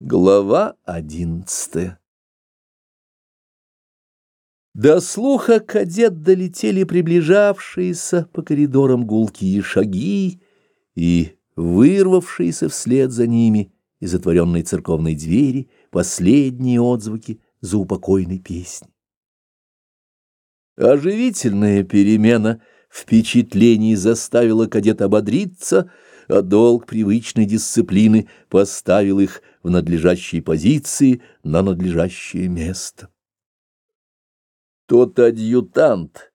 Глава одиннадцатая До слуха кадет долетели приближавшиеся по коридорам гулкие шаги и вырвавшиеся вслед за ними из затворенной церковной двери последние отзвуки заупокойной песни. Оживительная перемена впечатлений заставила кадет ободриться — а долг привычной дисциплины поставил их в надлежащие позиции на надлежащее место. Тот адъютант,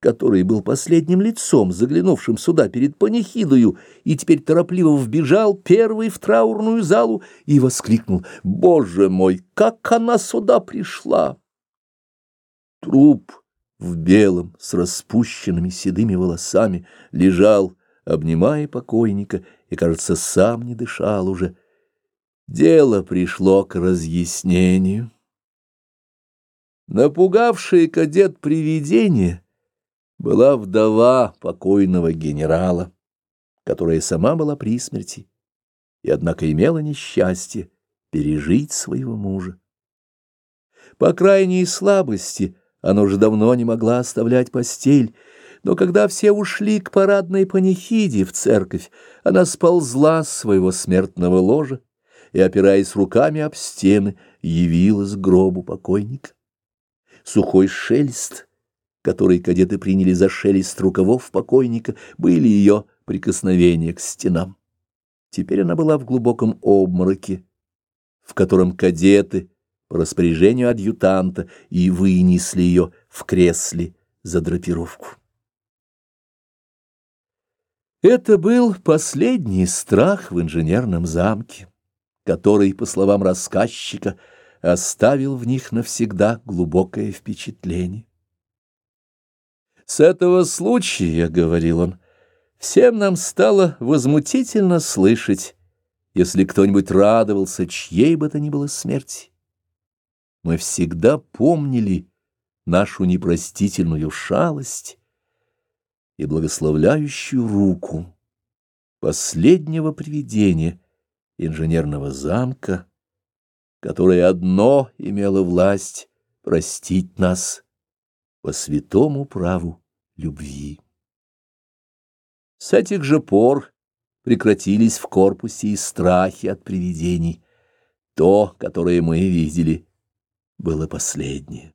который был последним лицом, заглянувшим сюда перед панихидою, и теперь торопливо вбежал первый в траурную залу и воскликнул «Боже мой, как она сюда пришла!» Труп в белом с распущенными седыми волосами лежал обнимая покойника, и, кажется, сам не дышал уже. Дело пришло к разъяснению. Напугавшая кадет привидение была вдова покойного генерала, которая сама была при смерти и, однако, имела несчастье пережить своего мужа. По крайней слабости она уже давно не могла оставлять постель, но когда все ушли к парадной панихиде в церковь, она сползла с своего смертного ложа и, опираясь руками об стены, явилась к гробу покойника. Сухой шелест, который кадеты приняли за шелест рукавов покойника, были ее прикосновения к стенам. Теперь она была в глубоком обмороке, в котором кадеты по распоряжению адъютанта и вынесли ее в кресле за драпировку. Это был последний страх в инженерном замке, который, по словам рассказчика, оставил в них навсегда глубокое впечатление. С этого случая, — говорил он, — всем нам стало возмутительно слышать, если кто-нибудь радовался чьей бы то ни было смерти. Мы всегда помнили нашу непростительную шалость, и благословляющую руку последнего привидения инженерного замка, которое одно имело власть простить нас по святому праву любви. С этих же пор прекратились в корпусе и страхи от привидений. То, которое мы видели, было последнее.